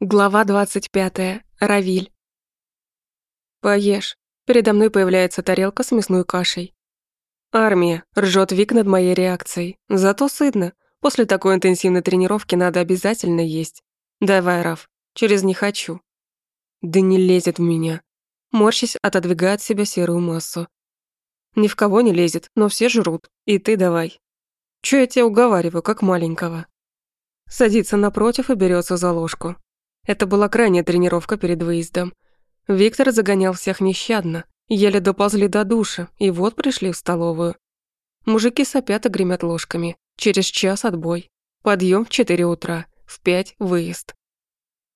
Глава 25. Равиль. «Поешь». Передо мной появляется тарелка с мясной кашей. «Армия», — ржет Вик над моей реакцией. «Зато сытно. После такой интенсивной тренировки надо обязательно есть. Давай, Раф, через «не хочу». Да не лезет в меня. Морщись, отодвигает от себя серую массу. Ни в кого не лезет, но все жрут. И ты давай. Чё я тебя уговариваю, как маленького? Садится напротив и берется за ложку. Это была крайняя тренировка перед выездом. Виктор загонял всех нещадно, еле доползли до душа, и вот пришли в столовую. Мужики сопят и гремят ложками. Через час отбой. Подъем в 4 утра, в 5 выезд.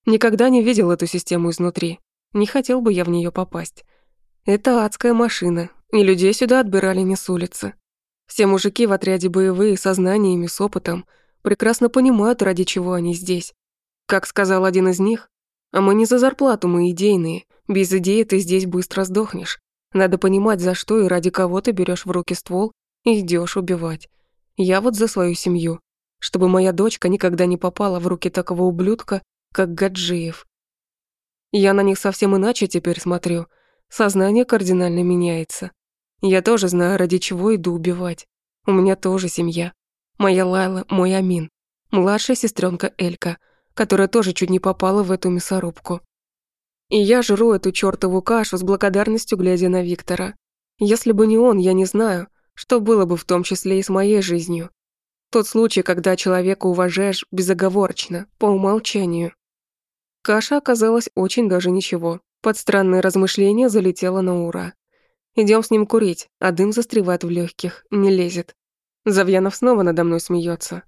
Никогда не видел эту систему изнутри. Не хотел бы я в нее попасть. Это адская машина, и людей сюда отбирали не с улицы. Все мужики в отряде боевые, со знаниями, с опытом, прекрасно понимают, ради чего они здесь. Как сказал один из них, а мы не за зарплату, мы идейные. Без идеи ты здесь быстро сдохнешь. Надо понимать, за что и ради кого ты берешь в руки ствол и идешь убивать. Я вот за свою семью. Чтобы моя дочка никогда не попала в руки такого ублюдка, как Гаджиев. Я на них совсем иначе теперь смотрю. Сознание кардинально меняется. Я тоже знаю, ради чего иду убивать. У меня тоже семья. Моя Лайла, мой Амин. Младшая сестренка Элька — которая тоже чуть не попала в эту мясорубку. И я жру эту чёртову кашу с благодарностью, глядя на Виктора. Если бы не он, я не знаю, что было бы в том числе и с моей жизнью. Тот случай, когда человека уважаешь безоговорочно, по умолчанию. Каша оказалась очень даже ничего. Под странные размышления залетела на ура. Идем с ним курить, а дым застревает в легких, не лезет. Завьянов снова надо мной смеется.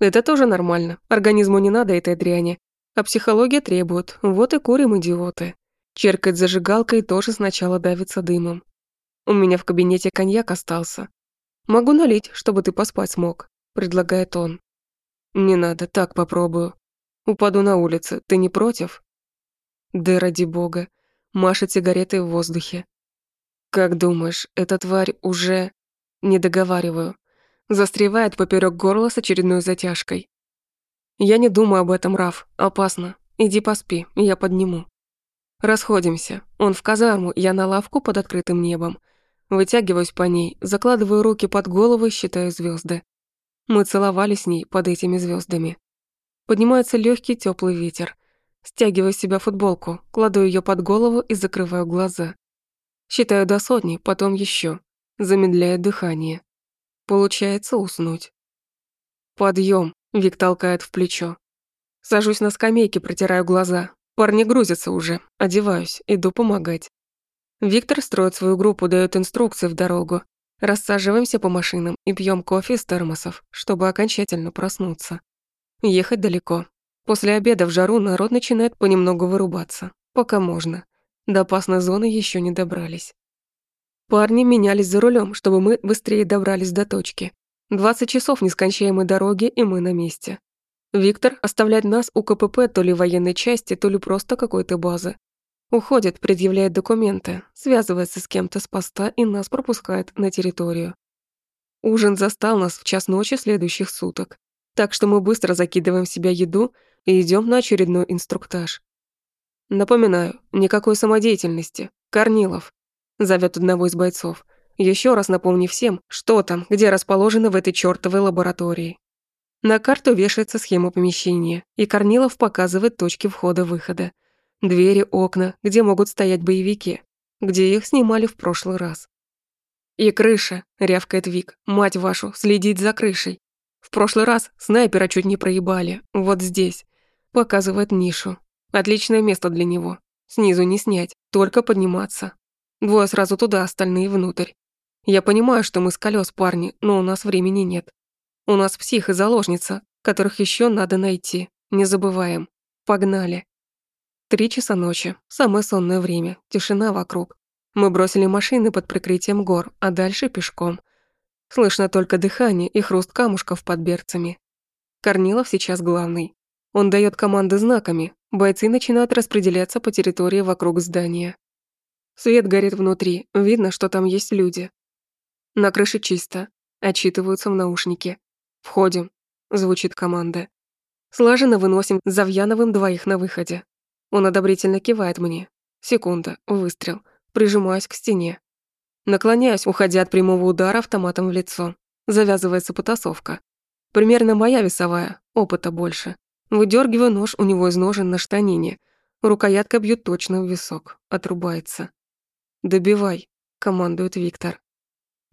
Это тоже нормально. Организму не надо этой дряни. А психология требует. Вот и курим, идиоты. Черкать зажигалкой тоже сначала давится дымом. У меня в кабинете коньяк остался. Могу налить, чтобы ты поспать смог, предлагает он. Не надо, так попробую. Упаду на улице, ты не против? Да ради бога. Машет сигаретой в воздухе. Как думаешь, эта тварь уже... Не договариваю застревает поперек горла с очередной затяжкой. Я не думаю об этом, Раф. Опасно. Иди поспи, я подниму. Расходимся. Он в казарму, я на лавку под открытым небом. Вытягиваюсь по ней, закладываю руки под голову и считаю звезды. Мы целовались с ней под этими звездами. Поднимается легкий теплый ветер. Стягиваю с себя футболку, кладу ее под голову и закрываю глаза. Считаю до сотни, потом еще. Замедляю дыхание. Получается уснуть. Подъем, Вик толкает в плечо. Сажусь на скамейке, протираю глаза. Парни грузятся уже, одеваюсь, иду помогать. Виктор строит свою группу, дает инструкции в дорогу. Рассаживаемся по машинам и пьем кофе из термосов, чтобы окончательно проснуться. Ехать далеко. После обеда в жару народ начинает понемногу вырубаться. Пока можно. До опасной зоны еще не добрались. Парни менялись за рулем, чтобы мы быстрее добрались до точки. 20 часов нескончаемой дороги, и мы на месте. Виктор оставляет нас у КПП то ли военной части, то ли просто какой-то базы. Уходит, предъявляет документы, связывается с кем-то с поста и нас пропускает на территорию. Ужин застал нас в час ночи следующих суток, так что мы быстро закидываем в себя еду и идем на очередной инструктаж. Напоминаю, никакой самодеятельности. Корнилов зовет одного из бойцов. Еще раз напомни всем, что там, где расположено в этой чёртовой лаборатории. На карту вешается схема помещения, и Корнилов показывает точки входа-выхода. Двери, окна, где могут стоять боевики, где их снимали в прошлый раз. «И крыша», — рявкает Вик, — «мать вашу, следить за крышей». В прошлый раз снайпера чуть не проебали, вот здесь. Показывает нишу. Отличное место для него. Снизу не снять, только подниматься. Двое сразу туда, остальные внутрь. Я понимаю, что мы с колес, парни, но у нас времени нет. У нас псих и заложница, которых еще надо найти. Не забываем. Погнали. Три часа ночи. Самое сонное время. Тишина вокруг. Мы бросили машины под прикрытием гор, а дальше пешком. Слышно только дыхание и хруст камушков под берцами. Корнилов сейчас главный. Он дает команды знаками. Бойцы начинают распределяться по территории вокруг здания. Свет горит внутри, видно, что там есть люди. На крыше чисто, отчитываются в наушнике. «Входим», — звучит команда. Слаженно выносим Завьяновым двоих на выходе. Он одобрительно кивает мне. Секунда, выстрел. Прижимаюсь к стене. Наклоняюсь, уходя от прямого удара автоматом в лицо. Завязывается потасовка. Примерно моя весовая, опыта больше. Выдергиваю нож у него из ножен на штанине. Рукоятка бьет точно в висок. Отрубается. «Добивай», — командует Виктор.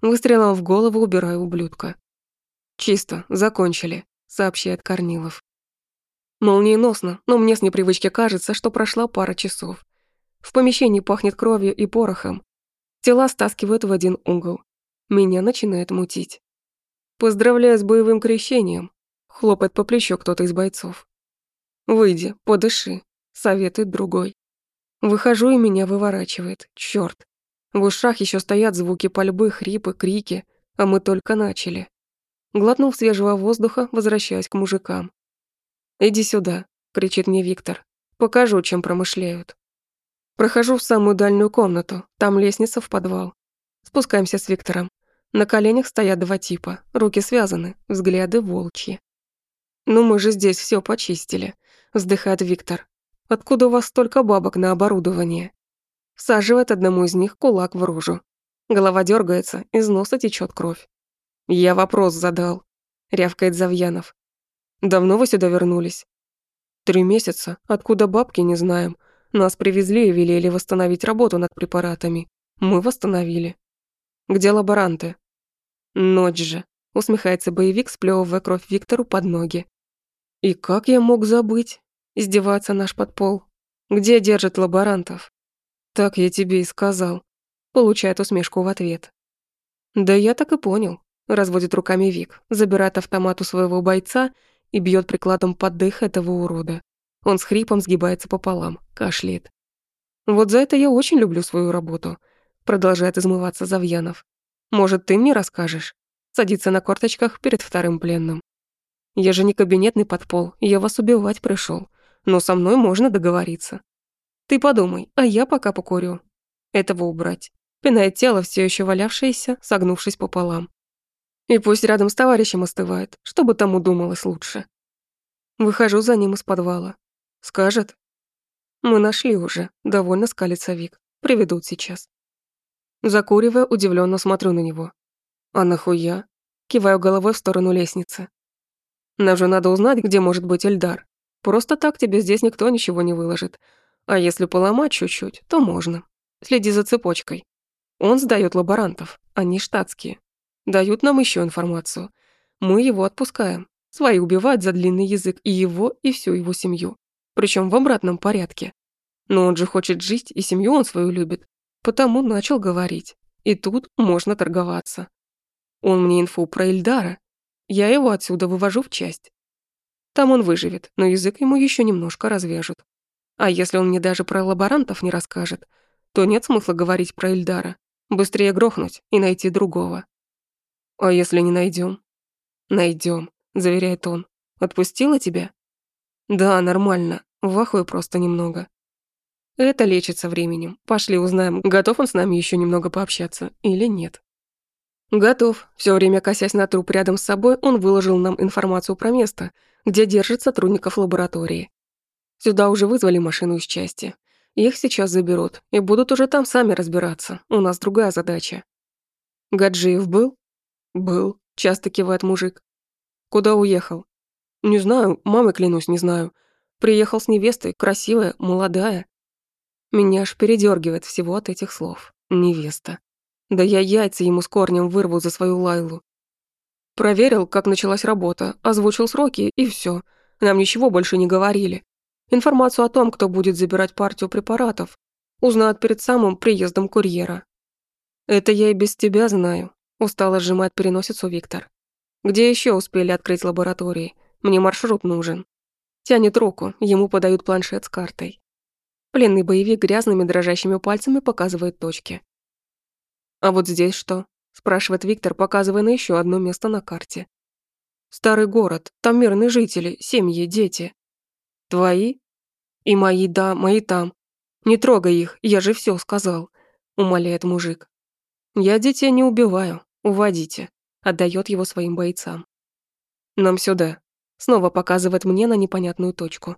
Выстрелом в голову убираю ублюдка. «Чисто, закончили», — сообщает Корнилов. Молниеносно, но мне с непривычки кажется, что прошла пара часов. В помещении пахнет кровью и порохом. Тела стаскивают в один угол. Меня начинает мутить. «Поздравляю с боевым крещением», — хлопает по плечу кто-то из бойцов. «Выйди, подыши», — советует другой. Выхожу, и меня выворачивает. Чёрт. В ушах еще стоят звуки пальбы, хрипы, крики, а мы только начали. Глотнув свежего воздуха, возвращаюсь к мужикам. «Иди сюда», — кричит мне Виктор. «Покажу, чем промышляют». Прохожу в самую дальнюю комнату, там лестница в подвал. Спускаемся с Виктором. На коленях стоят два типа, руки связаны, взгляды волчьи. «Ну мы же здесь все почистили», — вздыхает Виктор. «Откуда у вас столько бабок на оборудование?» Всаживает одному из них кулак в рожу. Голова дергается, из носа течет кровь. «Я вопрос задал», — рявкает Завьянов. «Давно вы сюда вернулись?» «Три месяца. Откуда бабки, не знаем. Нас привезли и велели восстановить работу над препаратами. Мы восстановили. Где лаборанты? Ночь же. Усмехается боевик, сплёвывая кровь Виктору под ноги. И как я мог забыть? Издеваться наш подпол. Где держат лаборантов? Так я тебе и сказал. Получает усмешку в ответ. Да я так и понял. Разводит руками Вик, забирает автомат у своего бойца и бьет прикладом под дых этого урода. Он с хрипом сгибается пополам, кашляет. «Вот за это я очень люблю свою работу», — продолжает измываться Завьянов. «Может, ты мне расскажешь?» Садится на корточках перед вторым пленным. «Я же не кабинетный подпол, я вас убивать пришел, но со мной можно договориться. Ты подумай, а я пока покурю. Этого убрать». Пинает тело, все еще валявшееся, согнувшись пополам. И пусть рядом с товарищем остывает, чтобы тому думалось лучше. Выхожу за ним из подвала. Скажет? Мы нашли уже, довольно скалится Вик. Приведут сейчас. Закуривая, удивленно смотрю на него. А нахуя? Киваю головой в сторону лестницы. Нам же надо узнать, где может быть Эльдар. Просто так тебе здесь никто ничего не выложит. А если поломать чуть-чуть, то можно. Следи за цепочкой. Он сдаёт лаборантов, они штатские. Дают нам еще информацию. Мы его отпускаем. Свои убивают за длинный язык и его, и всю его семью причем в обратном порядке. Но он же хочет жить, и семью он свою любит, потому начал говорить. И тут можно торговаться. Он мне инфу про Ильдара. Я его отсюда вывожу в часть. Там он выживет, но язык ему еще немножко развяжут. А если он мне даже про лаборантов не расскажет, то нет смысла говорить про Ильдара. Быстрее грохнуть и найти другого. А если не найдем? Найдем, заверяет он. Отпустила тебя? Да, нормально. В ахуе просто немного. Это лечится временем. Пошли узнаем, готов он с нами еще немного пообщаться или нет. Готов. Все время косясь на труп рядом с собой, он выложил нам информацию про место, где держит сотрудников лаборатории. Сюда уже вызвали машину из части. Их сейчас заберут, и будут уже там сами разбираться. У нас другая задача. Гаджиев был? Был, часто кивает мужик. Куда уехал? Не знаю, мамой клянусь, не знаю. Приехал с невестой, красивая, молодая. Меня аж передергивает всего от этих слов. Невеста. Да я яйца ему с корнем вырву за свою Лайлу. Проверил, как началась работа, озвучил сроки, и все. Нам ничего больше не говорили. Информацию о том, кто будет забирать партию препаратов, узнают перед самым приездом курьера. Это я и без тебя знаю. Устало сжимает переносицу Виктор. Где еще успели открыть лаборатории? Мне маршрут нужен. Тянет руку, ему подают планшет с картой. Пленный боевик грязными дрожащими пальцами показывает точки. «А вот здесь что?» – спрашивает Виктор, показывая на еще одно место на карте. «Старый город, там мирные жители, семьи, дети». «Твои?» «И мои, да, мои там. Не трогай их, я же все сказал», – умоляет мужик. «Я детей не убиваю, уводите», – отдает его своим бойцам. «Нам сюда», Снова показывает мне на непонятную точку.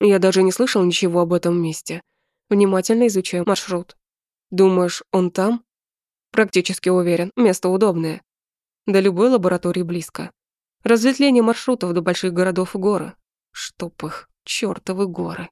Я даже не слышал ничего об этом месте. Внимательно изучаю маршрут. Думаешь, он там? Практически уверен, место удобное. До любой лаборатории близко. Разветвление маршрутов до больших городов и горы. Чтоб их, чёртовы горы.